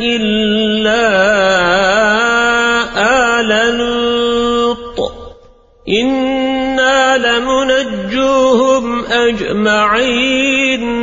إلا آل لوط. إنا لمنجوهم أجمعين.